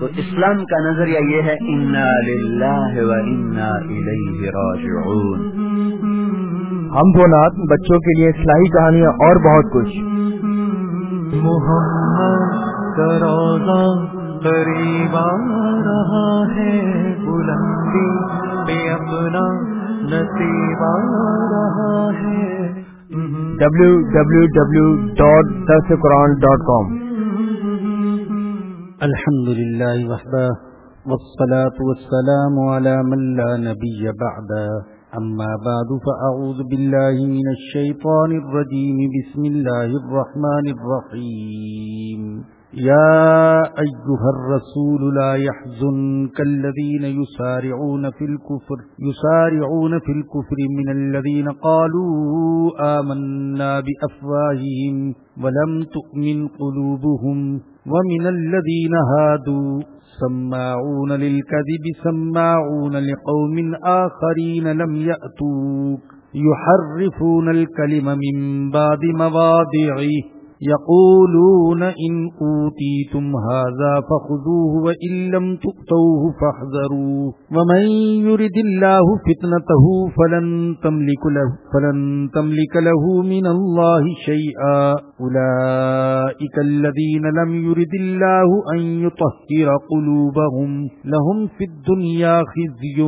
تو اسلام کا نظریہ یہ ہے انا للہ و انا الیہ راجعون ہم دو نات بچوں کے لیے اصلاحی کہانیاں اور بہت کچھ۔ محمد کا روزہ قریب آ رہا ہے بلندی پہ اپنا نصیب آ رہا ہے۔ ڈبلو الحمد لله وحده، والصلاة والسلام على من لا نبي بعده. أما بعد، فأعوذ بالله من الشيطان الرجيم. بسم الله الرحمن الرحيم. يا أيها الرسول، لا يحزنك الذين يسارعون في الكفر، يسارعون في الكفر من الذين قالوا آمنا بأفواههم ولم تؤمن قلوبهم. ومن الذين هادوا سماعون للكذب، سماعون لقوم آخرين لم يأتوك، يحرفون الكلم من بعد مواضعه. يقولون إن أوتيتم هذا فخذوه وإن لم تؤتوه فاحذروا ومن يرد الله فتنته فلن تملك له, فلن تملك له من الله شيئا. أولئك الذين لم يرد الله أن يطهر قلوبهم لهم في الدنيا خزي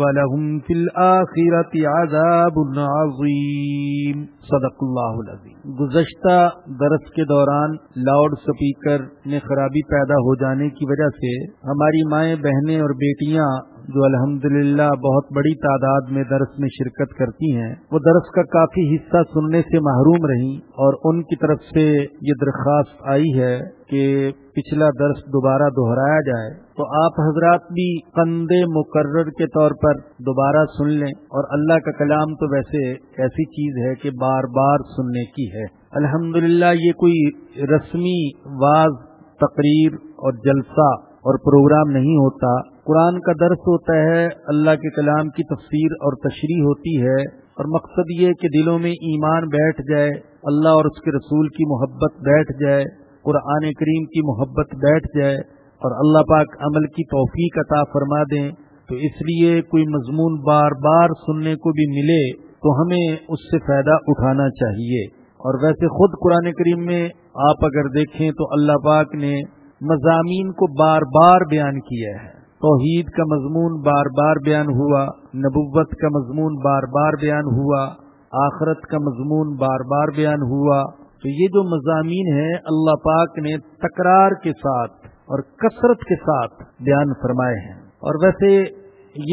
ولهم في الآخرة عذاب عظيم. صدق اللہ العظیم گزشتہ درس کے دوران لاؤڈ سپیکر میں خرابی پیدا ہو جانے کی وجہ سے ہماری مائیں، بہنیں اور بیٹیاں جو الحمد بہت بڑی تعداد میں درس میں شرکت کرتی ہیں، وہ درس کا کافی حصہ سننے سے محروم رہی اور ان کی طرف سے یہ درخواست آئی ہے کہ پچھلا درس دوبارہ دہرایا جائے۔ تو آپ حضرات بھی قند مقرر کے طور پر دوبارہ سن لیں اور اللہ کا کلام تو ویسے ایسی چیز ہے کہ بار بار سننے کی ہے۔ الحمد یہ کوئی رسمی واز، تقریر اور جلسہ اور پروگرام نہیں ہوتا۔ قرآن کا درس ہوتا ہے، اللہ کے کلام کی تفسیر اور تشریح ہوتی ہے اور مقصد یہ کہ دلوں میں ایمان بیٹھ جائے، اللہ اور اس کے رسول کی محبت بیٹھ جائے، قرآن کریم کی محبت بیٹھ جائے اور اللہ پاک عمل کی توفیق عطا فرما دیں۔ تو اس لیے کوئی مضمون بار بار سننے کو بھی ملے تو ہمیں اس سے فائدہ اٹھانا چاہیے۔ اور ویسے خود قرآن کریم میں آپ اگر دیکھیں تو اللہ پاک نے مضامین کو بار بار بیان کیا ہے۔ توحید کا مضمون بار بار بیان ہوا، نبوت کا مضمون بار بار بیان ہوا، آخرت کا مضمون بار بار بیان ہوا۔ تو یہ جو مضامین ہیں، اللہ پاک نے تکرار کے ساتھ اور کثرت کے ساتھ بیان فرمائے ہیں۔ اور ویسے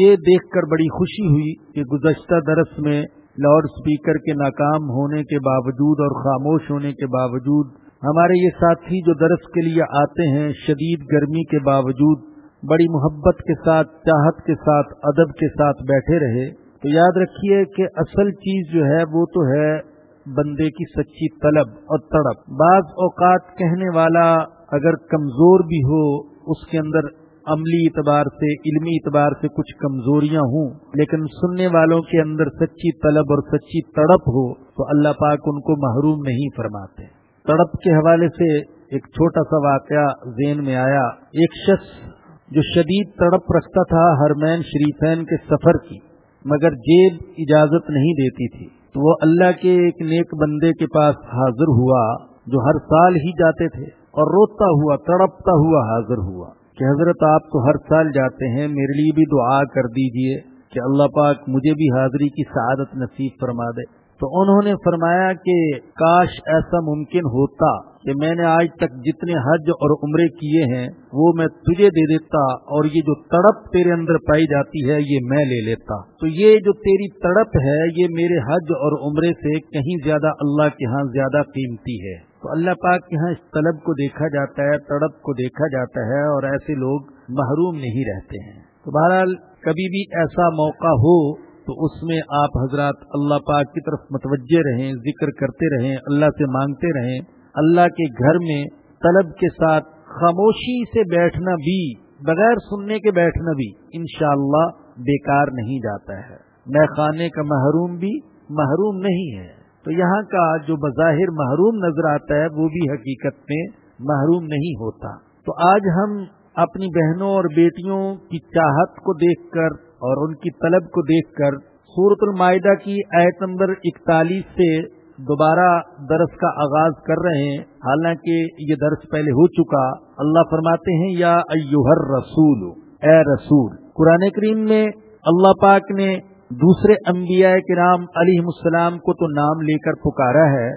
یہ دیکھ کر بڑی خوشی ہوئی کہ گزشتہ درس میں لاؤڈ سپیکر کے ناکام ہونے کے باوجود اور خاموش ہونے کے باوجود ہمارے یہ ساتھی جو درس کے لیے آتے ہیں، شدید گرمی کے باوجود، بڑی محبت کے ساتھ، چاہت کے ساتھ، ادب کے ساتھ بیٹھے رہے، تو یاد رکھیے کہ اصل چیز جو ہے، وہ تو ہے بندے کی سچی طلب اور تڑپ۔ بعض اوقات کہنے والا اگر کمزور بھی ہو، اس کے اندر عملی اعتبار سے، علمی اعتبار سے کچھ کمزوریاں ہوں، لیکن سننے والوں کے اندر سچی طلب اور سچی تڑپ ہو، تو اللہ پاک ان کو محروم نہیں فرماتے۔ تڑپ کے حوالے سے ایک چھوٹا سا واقعہ ذہن میں آیا۔ ایک شخص جو شدید تڑپ رکھتا تھا ہرمین شریفین کے سفر کی، مگر جیب اجازت نہیں دیتی تھی۔ تو وہ اللہ کے ایک نیک بندے کے پاس حاضر ہوا، جو ہر سال ہی جاتے تھے، اور روتا ہوا، تڑپتا ہوا حاضر ہوا۔ کہ حضرت آپ تو ہر سال جاتے ہیں، میرے لیے بھی دعا کر دیجیے کہ اللہ پاک مجھے بھی حاضری کی سعادت نصیب فرما دے۔ تو انہوں نے فرمایا کہ کاش ایسا ممکن ہوتا کہ میں نے آج تک جتنے حج اور عمرے کیے ہیں، وہ میں تجھے دے دیتا اور یہ جو تڑپ تیرے اندر پائی جاتی ہے، یہ میں لے لیتا۔ تو یہ جو تیری تڑپ ہے، یہ میرے حج اور عمرے سے کہیں زیادہ اللہ کے ہاں زیادہ قیمتی ہے۔ تو اللہ پاک کے ہاں اس طلب کو دیکھا جاتا ہے، تڑپ کو دیکھا جاتا ہے اور ایسے لوگ محروم نہیں رہتے ہیں۔ تو بہرحال کبھی بھی ایسا موقع ہو تو اس میں آپ حضرات اللہ پاک کی طرف متوجہ رہیں، ذکر کرتے رہیں، اللہ سے مانگتے رہیں۔ اللہ کے گھر میں طلب کے ساتھ خاموشی سے بیٹھنا بھی، بغیر سننے کے بیٹھنا بھی انشاءاللہ اللہ بیکار نہیں جاتا ہے۔ میں خانے کا محروم بھی محروم نہیں ہے۔ تو یہاں کا جو بظاہر محروم نظر آتا ہے، وہ بھی حقیقت میں محروم نہیں ہوتا۔ تو آج ہم اپنی بہنوں اور بیٹیوں کی چاہت کو دیکھ کر اور ان کی طلب کو دیکھ کر سورت المائدہ کی ایت نمبر اکتالیس سے دوبارہ درس کا آغاز کر رہے ہیں۔ حالانکہ یہ درس پہلے ہو چکا۔ اللہ فرماتے ہیں، یا ایوہر رسول اے رسول، قرآن کریم میں اللہ پاک نے دوسرے انبیاء کے نام علیہ السلام کو تو نام لے کر پکارا ہے،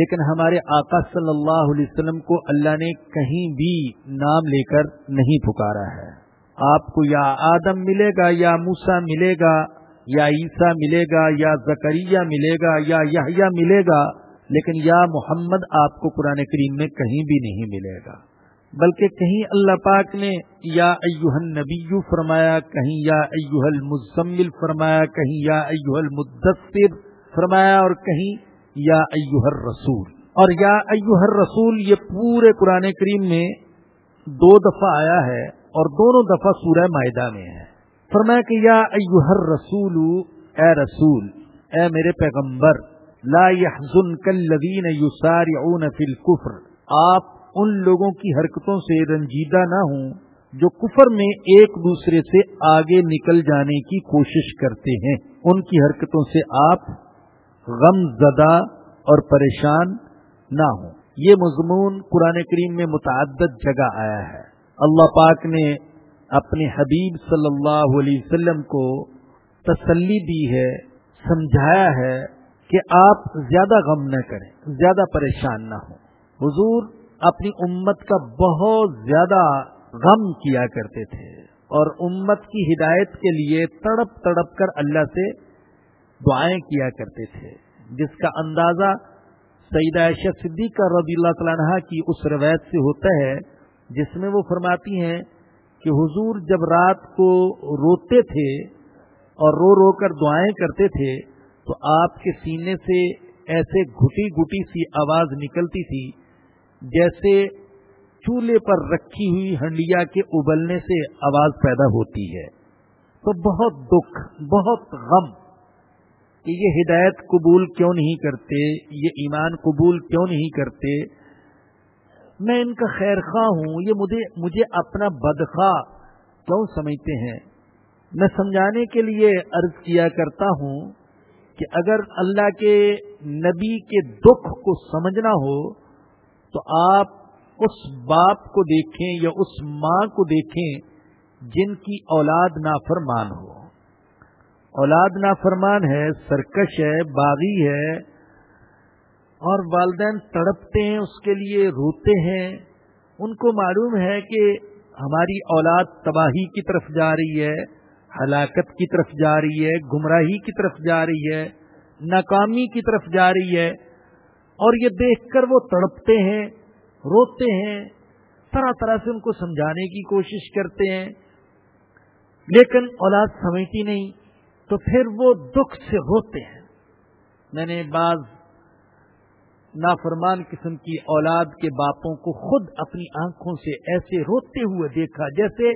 لیکن ہمارے آقا صلی اللہ علیہ وسلم کو اللہ نے کہیں بھی نام لے کر نہیں پکارا ہے۔ آپ کو یا آدم ملے گا، یا موسا ملے گا، یا عیسیٰ ملے گا، یا زکریہ ملے گا، یا یحییٰ ملے گا، لیکن یا محمد آپ کو قرآن کریم میں کہیں بھی نہیں ملے گا۔ بلکہ کہیں اللہ پاک نے یا ایوہ النبی فرمایا، کہیں یا ایوہ المزمل فرمایا، کہیں یا ایوہ المدثر فرمایا، اور کہیں یا ایوہ الرسول۔ اور یا ایوہ الرسول، یہ پورے قرآن کریم میں دو دفعہ آیا ہے۔ اور دونوں دفعہ سورہ معدہ میں ہے۔ فرمایا کہ یا ایوہ الرسول، اے رسول، اے میرے پیغمبر، لا يحزنك الذين يسارعون في الكفر آپ ان لوگوں کی حرکتوں سے رنجیدہ نہ ہوں جو کفر میں ایک دوسرے سے آگے نکل جانے کی کوشش کرتے ہیں۔ ان کی حرکتوں سے آپ غم زدہ اور پریشان نہ ہوں۔ یہ مضمون قرآن کریم میں متعدد جگہ آیا ہے۔ اللہ پاک نے اپنے حبیب صلی اللہ علیہ وسلم کو تسلی دی ہے، سمجھایا ہے کہ آپ زیادہ غم نہ کریں، زیادہ پریشان نہ ہوں۔ حضور اپنی امت کا بہت زیادہ غم کیا کرتے تھے اور امت کی ہدایت کے لیے تڑپ تڑپ کر اللہ سے دعائیں کیا کرتے تھے، جس کا اندازہ سعید عائشہ صدیقہ رضی اللہ تعالیٰ کی اس روایت سے ہوتا ہے جس میں وہ فرماتی ہیں کہ حضور جب رات کو روتے تھے اور رو رو کر دعائیں کرتے تھے، تو آپ کے سینے سے ایسے گھٹی گھٹی سی آواز نکلتی تھی جیسے چولہے پر رکھی ہوئی ہنڈیا کے ابلنے سے آواز پیدا ہوتی ہے۔ تو بہت دکھ، بہت غم کہ یہ ہدایت قبول کیوں نہیں کرتے، یہ ایمان قبول کیوں نہیں کرتے میں ان کا خیر خواہ ہوں، یہ مجھے مجھے اپنا بدخواہ کیوں سمجھتے ہیں؟ میں سمجھانے کے لیے عرض کیا کرتا ہوں کہ اگر اللہ کے نبی کے دکھ کو سمجھنا ہو، تو آپ اس باپ کو دیکھیں یا اس ماں کو دیکھیں جن کی اولاد نافرمان ہو۔ اولاد نافرمان ہے، سرکش ہے، باغی ہے اور والدین تڑپتے ہیں، اس کے لیے روتے ہیں۔ ان کو معلوم ہے کہ ہماری اولاد تباہی کی طرف جا رہی ہے، ہلاکت کی طرف جا رہی ہے، گمراہی کی طرف جا رہی ہے، ناکامی کی طرف جا رہی ہے۔ اور یہ دیکھ کر وہ تڑپتے ہیں، روتے ہیں۔ طرح طرح سے ان کو سمجھانے کی کوشش کرتے ہیں۔ لیکن اولاد سمجھتی نہیں، تو پھر وہ دکھ سے روتے ہیں۔ میں نے بعض نافرمان قسم کی اولاد کے باپوں کو خود اپنی آنکھوں سے ایسے روتے ہوئے دیکھا جیسے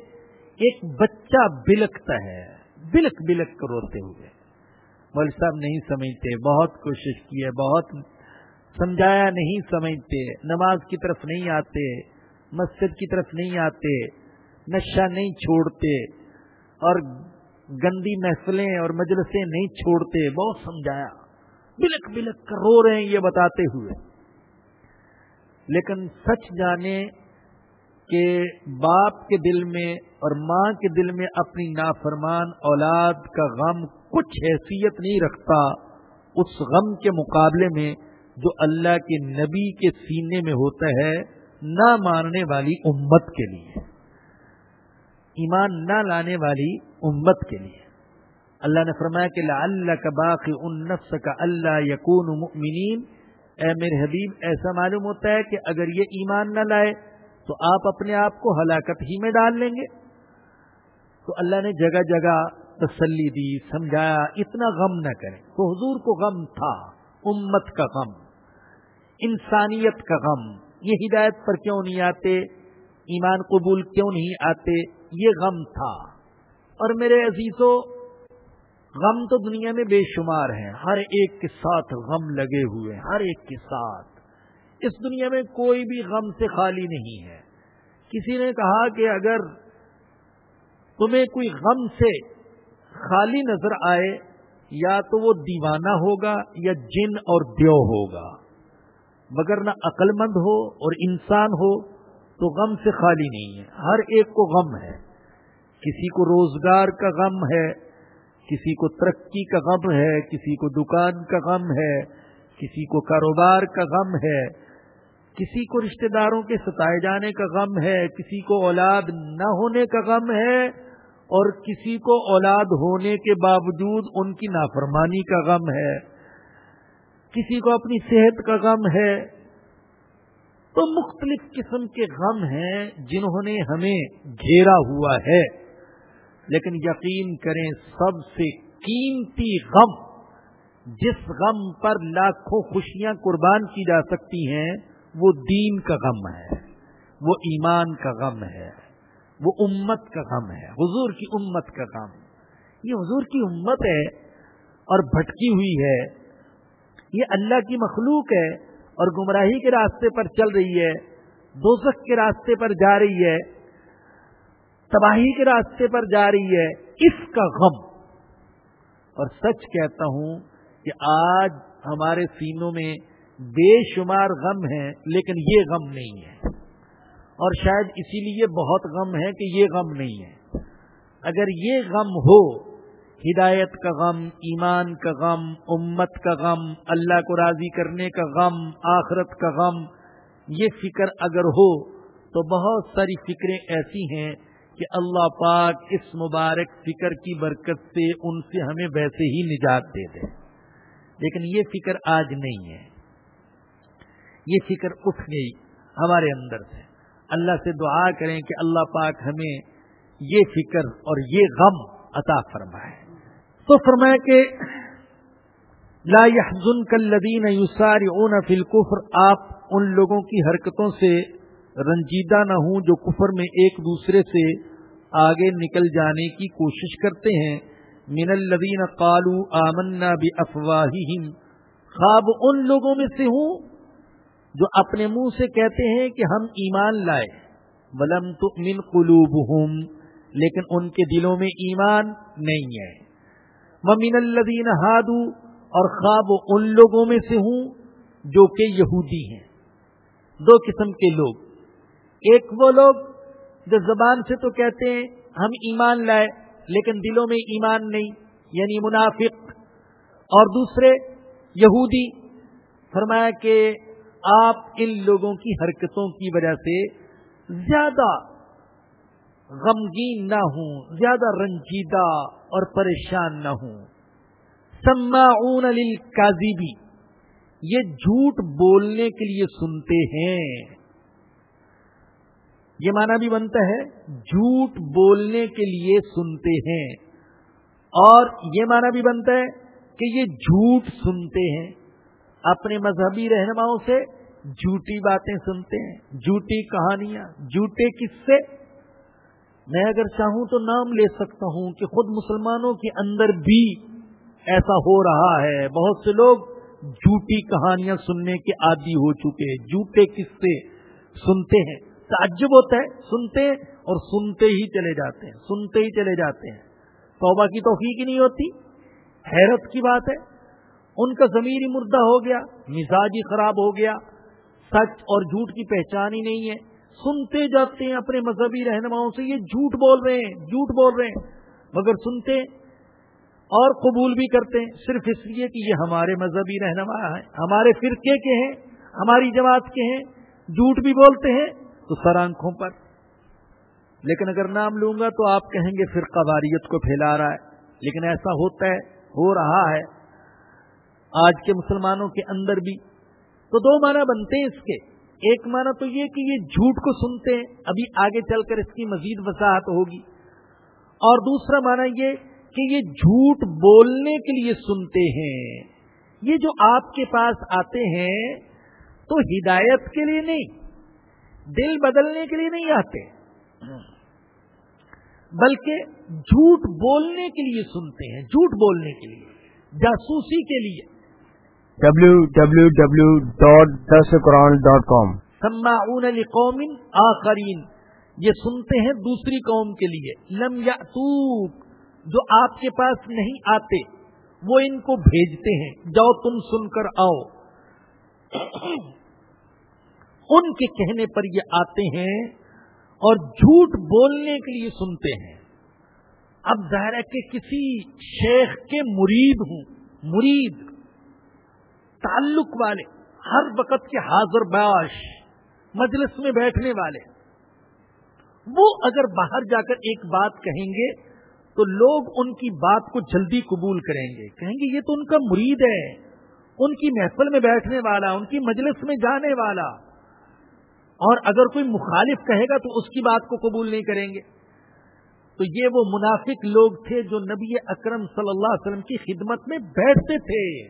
ایک بچہ بلکتا ہے، بلک بلک کر روتے ہوئے۔ مول صاحب نہیں سمجھتے، بہت کوشش کی ہے بہت سمجھایا نہیں سمجھتے۔ نماز کی طرف نہیں آتے، مسجد کی طرف نہیں آتے، نشہ نہیں چھوڑتے اور گندی محفلیں اور مجلسیں نہیں چھوڑتے، بہت سمجھایا۔ بلک بلک کر رو رہے ہیں یہ بتاتے ہوئے۔ لیکن سچ جانے کہ باپ کے دل میں اور ماں کے دل میں اپنی نافرمان اولاد کا غم کچھ حیثیت نہیں رکھتا اس غم کے مقابلے میں جو اللہ کے نبی کے سینے میں ہوتا ہے نہ ماننے والی امت کے لیے۔ ایمان نہ لانے والی امت کے لیے۔ اللہ نے فرمایا کہ اللہ کا باقی ان نفس کا اللہ یقون مؤمنین۔ اے میرے حبیب، ایسا معلوم ہوتا ہے کہ اگر یہ ایمان نہ لائے تو آپ اپنے آپ کو ہلاکت ہی میں ڈال لیں گے۔ تو اللہ نے جگہ جگہ تسلی دی، سمجھایا، اتنا غم نہ کریں۔ تو حضور کو غم تھا، امت کا غم، انسانیت کا غم۔ یہ ہدایت پر کیوں نہیں آتے؟ ایمان قبول کیوں نہیں آتے؟ یہ غم تھا۔ اور میرے عزیزوں غم تو دنیا میں بے شمار ہیں، ہر ایک کے ساتھ غم لگے ہوئے ہیں، ہر ایک کے ساتھ۔ اس دنیا میں کوئی بھی غم سے خالی نہیں ہے۔ کسی نے کہا کہ اگر تمہیں کوئی غم سے خالی نظر آئے، یا تو وہ دیوانہ ہوگا یا جن اور دیو ہوگا۔ مگر نہ عقل مند ہو اور انسان ہو تو غم سے خالی نہیں ہے۔ ہر ایک کو غم ہے۔ کسی کو روزگار کا غم ہے کسی کو ترقی کا غم ہے، کسی کو دکان کا غم ہے، کسی کو کاروبار کا غم ہے، کسی کو رشتہ داروں کے ستائے جانے کا غم ہے، کسی کو اولاد نہ ہونے کا غم ہے اور کسی کو اولاد ہونے کے باوجود ان کی نافرمانی کا غم ہے۔ کسی کو اپنی صحت کا غم ہے۔ تو مختلف قسم کے غم ہیں جنہوں نے ہمیں گھیرا ہوا ہے۔ لیکن یقین کریں سب سے قیمتی غم جس غم پر لاکھوں خوشیاں قربان کی جا سکتی ہیں، وہ دین کا غم ہے، وہ ایمان کا غم ہے، وہ امت کا غم ہے، حضور کی امت کا غم۔ یہ حضور کی امت ہے اور بھٹکی ہوئی ہے۔ یہ اللہ کی مخلوق ہے اور گمراہی کے راستے پر چل رہی ہے، دوزخ کے راستے پر جا رہی ہے۔ تباہی کے راستے پر جا رہی ہے، اس کا غم۔ اور سچ کہتا ہوں کہ آج ہمارے سینوں میں بے شمار غم ہیں لیکن یہ غم نہیں ہے۔ اور شاید اسی لیے بہت غم ہے کہ یہ غم نہیں ہے۔ اگر یہ غم ہو، ہدایت کا غم، ایمان کا غم، امت کا غم، اللہ کو راضی کرنے کا غم، آخرت کا غم، یہ فکر اگر ہو، تو بہت ساری فکریں ایسی ہیں کہ اللہ پاک اس مبارک فکر کی برکت سے ان سے ہمیں ویسے ہی نجات دے دے۔ لیکن یہ فکر آج نہیں ہے۔ یہ فکر اٹھ گئی ہمارے اندر سے۔ اللہ سے دعا کریں کہ اللہ پاک ہمیں یہ فکر اور یہ غم عطا فرمائے۔ تو فرمایا کہ لا يحزن کلین یوساری اون الكفر آپ ان لوگوں کی حرکتوں سے رنجیدہ نہ ہوں جو کفر میں ایک دوسرے سے آگے نکل جانے کی کوشش کرتے ہیں۔ من الذین قالوا آمنا بافواہہم۔ خواب ان لوگوں میں سے ہوں جو اپنے منہ سے کہتے ہیں کہ ہم ایمان لائے۔ ولم تؤمن قلوبہم۔ لیکن ان کے دلوں میں ایمان نہیں ہے۔ ومن الذین ہادو اور خواب ان لوگوں میں سے ہوں جو کہ یہودی ہیں۔ دو قسم کے لوگ۔ ایک وہ لوگ جو زبان سے تو کہتے ہیں، ہم ایمان لائے، لیکن دلوں میں ایمان نہیں یعنی منافق۔ اور دوسرے، یہودی۔ فرمایا کہ آپ ان لوگوں کی حرکتوں کی وجہ سے زیادہ غمگین نہ ہوں، زیادہ رنجیدہ اور پریشان نہ ہوں۔ سماعون للکاذبی، یہ جھوٹ بولنے کے لیے سنتے ہیں۔ یہ معنی بھی بنتا ہے جھوٹ بولنے کے لیے سنتے ہیں۔ اور یہ معنی بھی بنتا ہے کہ یہ جھوٹ سنتے ہیں۔ اپنے مذہبی رہنماؤں سے جھوٹی باتیں سنتے ہیں، جھوٹی کہانیاں، جھوٹے کس سے میں اگر چاہوں تو نام لے سکتا ہوں کہ خود مسلمانوں کے اندر بھی ایسا ہو رہا ہے۔ بہت سے لوگ جھوٹی کہانیاں سننے کے عادی ہو چکے جھوٹے کس سے سنتے ہیں۔ تعجب ہوتا ہے، سنتے اور سنتے ہی چلے جاتے ہیں، سنتے ہی چلے جاتے ہیں۔ توبہ کی توفیق ہی نہیں ہوتی، حیرت کی بات ہے۔ ان کا ضمیر ہی مردہ ہو گیا مزاج ہی خراب ہو گیا، سچ اور جھوٹ کی پہچان ہی نہیں ہے۔ سنتے جاتے ہیں اپنے مذہبی رہنماؤں سے، یہ جھوٹ بول رہے ہیں، جھوٹ بول رہے ہیں۔ مگر سنتے اور قبول بھی کرتے ہیں، صرف اس لیے کہ یہ ہمارے مذہبی رہنما ہیں، ہمارے فرقے کے ہیں، ہماری جماعت کے ہیں۔ جھوٹ بھی بولتے ہیں تو سر آنکھوں پر۔ لیکن اگر نام لوں گا تو آپ کہیں گے فرقہ واریت کو پھیلا رہا ہے۔ لیکن ایسا ہوتا ہے، ہو رہا ہے۔ آج کے مسلمانوں کے اندر بھی۔ تو دو معنی بنتے ہیں اس کے۔ ایک معنی تو یہ کہ یہ جھوٹ کو سنتے ہیں۔ ابھی آگے چل کر اس کی مزید وضاحت ہوگی۔ اور دوسرا معنی یہ کہ یہ جھوٹ بولنے کے لیے سنتے ہیں۔ یہ جو آپ کے پاس آتے ہیں تو ہدایت کے لیے نہیں۔ دل بدلنے کے لیے نہیں آتے بلکہ جھوٹ بولنے کے لیے سنتے ہیں جھوٹ بولنے کے لیے جاسوسی کے لیے۔ ڈبلو ڈبلو ڈبلو ڈاٹ دس قرآن ڈاٹ کام سما اون علی قومن آخرین یہ سنتے ہیں دوسری قوم کے لیے۔ لم یا جو آپ کے پاس نہیں آتے وہ ان کو بھیجتے ہیں۔ جاؤ تم سن کر آؤ۔ ان کے کہنے پر یہ آتے ہیں اور جھوٹ بولنے کے لیے سنتے ہیں۔ اب ظاہر ہے کہ کسی شیخ کے مرید ہوں، مرید، تعلق والے، ہر وقت کے حاضر باش، مجلس میں بیٹھنے والے۔ وہ اگر باہر جا کر ایک بات کہیں گے تو لوگ ان کی بات کو جلدی قبول کریں گے۔ کہیں گے، یہ تو ان کا مرید ہے، ان کی محفل میں بیٹھنے والا، ان کی مجلس میں جانے والا۔ اور اگر کوئی مخالف کہے گا تو اس کی بات کو قبول نہیں کریں گے۔ تو یہ وہ منافق لوگ تھے جو نبی اکرم صلی اللہ علیہ وسلم کی خدمت میں بیٹھتے تھے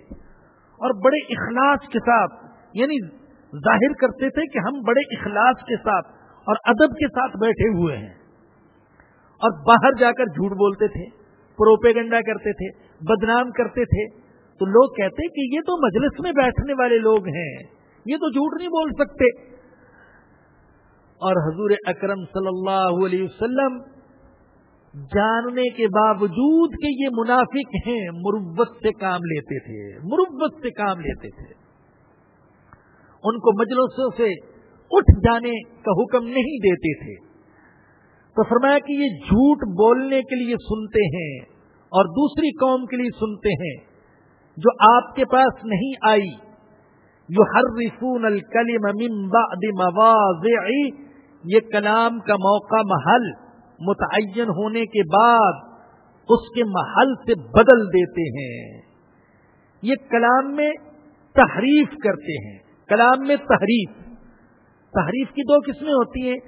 اور بڑے اخلاص کے ساتھ یعنی ظاہر کرتے تھے کہ ہم بڑے اخلاص کے ساتھ اور ادب کے ساتھ بیٹھے ہوئے ہیں۔ اور باہر جا کر جھوٹ بولتے تھے، پروپیگنڈا کرتے تھے، بدنام کرتے تھے۔ تو لوگ کہتے کہ یہ تو مجلس میں بیٹھنے والے لوگ ہیں، یہ تو جھوٹ نہیں بول سکتے۔ اور حضور اکرم صلی اللہ علیہ وسلم جاننے کے باوجود کہ یہ منافق ہیں، مروت سے کام لیتے تھے، مروت سے کام لیتے تھے۔ ان کو مجلسوں سے اٹھ جانے کا حکم نہیں دیتے تھے۔ تو فرمایا کہ یہ جھوٹ بولنے کے لیے سنتے ہیں اور دوسری قوم کے لیے سنتے ہیں۔ جو آپ کے پاس نہیں آئی جو ہر رسون یہ کلام کا موقع محل متعین ہونے کے بعد اس کے محل سے بدل دیتے ہیں۔ یہ کلام میں تحریف کرتے ہیں۔ کلام میں تحریف۔ تحریف کی دو قسمیں ہوتی ہیں۔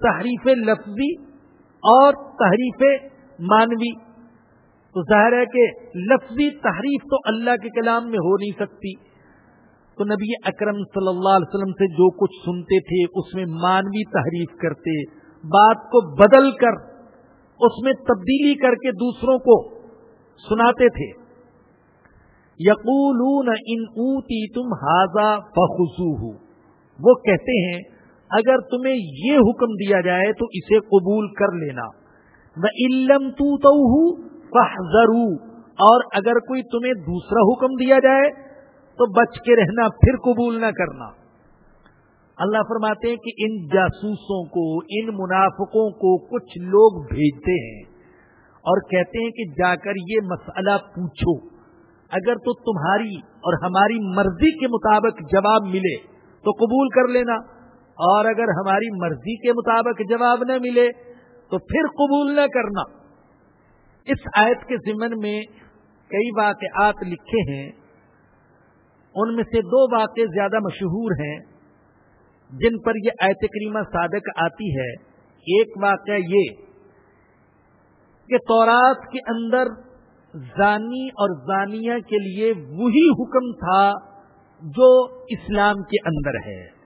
تحریف لفظی اور تحریف مانوی تو ظاہر ہے کہ لفظی تحریف تو اللہ کے کلام میں ہو نہیں سکتی۔ تو نبی اکرم صلی اللہ علیہ وسلم سے جو کچھ سنتے تھے، اس میں مانوی تحریف کرتے، بات کو بدل کر، اس میں تبدیلی کر کے دوسروں کو سناتے تھے۔ یقول ان اوتی تم حاضا بخصو وہ کہتے ہیں، اگر تمہیں یہ حکم دیا جائے تو اسے قبول کر لینا۔ میں علم تو اور اگر کوئی تمہیں دوسرا حکم دیا جائے تو بچ کے رہنا، پھر قبول نہ کرنا۔ اللہ فرماتے ہیں کہ ان جاسوسوں کو، ان منافقوں کو کچھ لوگ بھیجتے ہیں اور کہتے ہیں کہ جا کر یہ مسئلہ پوچھو۔ اگر تو تمہاری اور ہماری مرضی کے مطابق جواب ملے تو قبول کر لینا۔ اور اگر ہماری مرضی کے مطابق جواب نہ ملے تو پھر قبول نہ کرنا۔ اس آیت کے ضمن میں کئی واقعات لکھے ہیں۔ ان میں سے دو واقع زیادہ مشہور ہیں جن پر یہ آیت کریمہ صادق آتی ہے۔ ایک واقعہ یہ کہ تورات کے اندر زانی اور زانیہ کے لیے وہی حکم تھا جو اسلام کے اندر ہے۔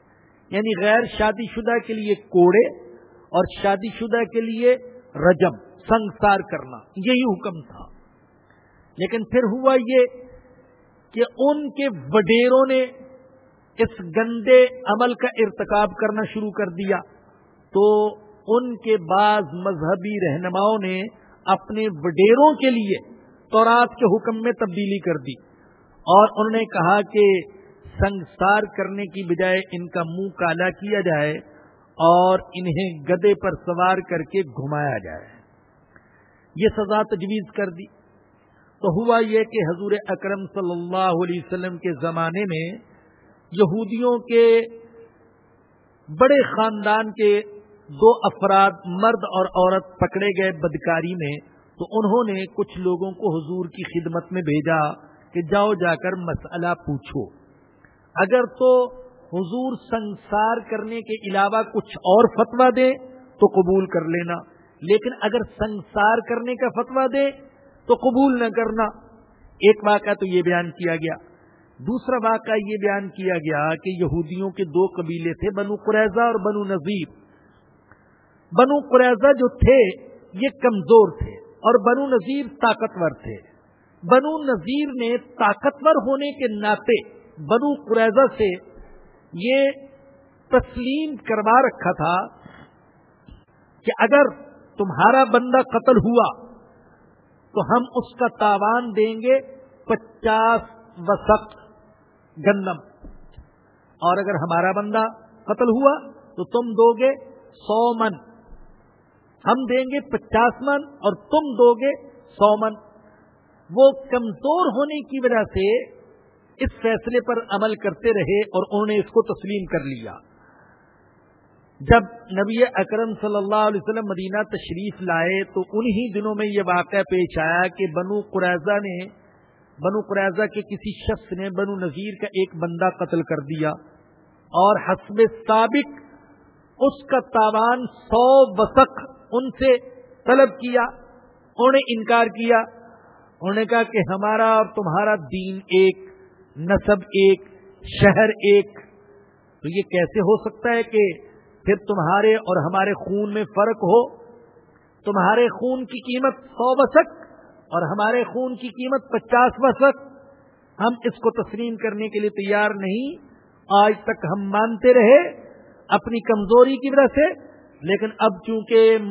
یعنی غیر شادی شدہ کے لیے کوڑے اور شادی شدہ کے لیے رجم سنسار کرنا، یہی حکم تھا۔ لیکن پھر ہوا یہ کہ ان کے وڈیروں نے اس گندے عمل کا ارتکاب کرنا شروع کر دیا تو ان کے بعض مذہبی رہنماؤں نے اپنے وڈیروں کے لیے تورات کے حکم میں تبدیلی کر دی اور انہوں نے کہا کہ سنگسار کرنے کی بجائے ان کا منہ کالا کیا جائے اور انہیں گدے پر سوار کر کے گھمایا جائے۔ یہ سزا تجویز کر دی۔ تو ہوا یہ کہ حضور اکرم صلی اللہ علیہ وسلم کے زمانے میں یہودیوں کے بڑے خاندان کے دو افراد مرد اور عورت پکڑے گئے بدکاری میں، تو انہوں نے کچھ لوگوں کو حضور کی خدمت میں بھیجا کہ جاؤ جا کر مسئلہ پوچھو۔ اگر تو حضور سنسار کرنے کے علاوہ کچھ اور فتوا دے تو قبول کر لینا، لیکن اگر سنسار کرنے کا فتوا دے تو قبول نہ کرنا۔ ایک واقعہ تو یہ بیان کیا گیا۔ دوسرا واقعہ یہ بیان کیا گیا کہ یہودیوں کے دو قبیلے تھے، بنو قریضہ اور بنو نذیر۔ بنو قریضہ جو تھے، یہ کمزور تھے اور بنو نذیر طاقتور تھے۔ بنو نذیر نے طاقتور ہونے کے ناطے بنو قریضہ سے یہ تسلیم کروا رکھا تھا کہ اگر تمہارا بندہ قتل ہوا تو ہم اس کا تاوان دیں گے پچاس وسق گندم۔ اور اگر ہمارا بندہ قتل ہوا تو تم دو گے سو من۔ ہم دیں گے پچاس من اور تم دو گے سو من۔ وہ کمزور ہونے کی وجہ سے اس فیصلے پر عمل کرتے رہے اور انہوں نے اس کو تسلیم کر لیا۔ جب نبی اکرم صلی اللہ علیہ وسلم مدینہ تشریف لائے تو انہی دنوں میں یہ واقعہ پیش آیا کہ بنو قریضہ نے، بنو قریضہ کے کسی شخص نے بنو نذیر کا ایک بندہ قتل کر دیا اور حسب سابق اس کا تاوان سو بسک ان سے طلب کیا، انہوں نے انکار کیا، انہوں نے کہا کہ ہمارا اور تمہارا دین ایک، نصب ایک، شہر ایک۔ تو یہ کیسے ہو سکتا ہے کہ پھر تمہارے اور ہمارے خون میں فرق ہو۔ تمہارے خون کی قیمت سو بسک اور ہمارے خون کی قیمت پچاس بسک ہم اس کو تسلیم کرنے کے لیے تیار نہیں۔ آج تک ہم مانتے رہے اپنی کمزوری کی وجہ سے، لیکن اب چونکہ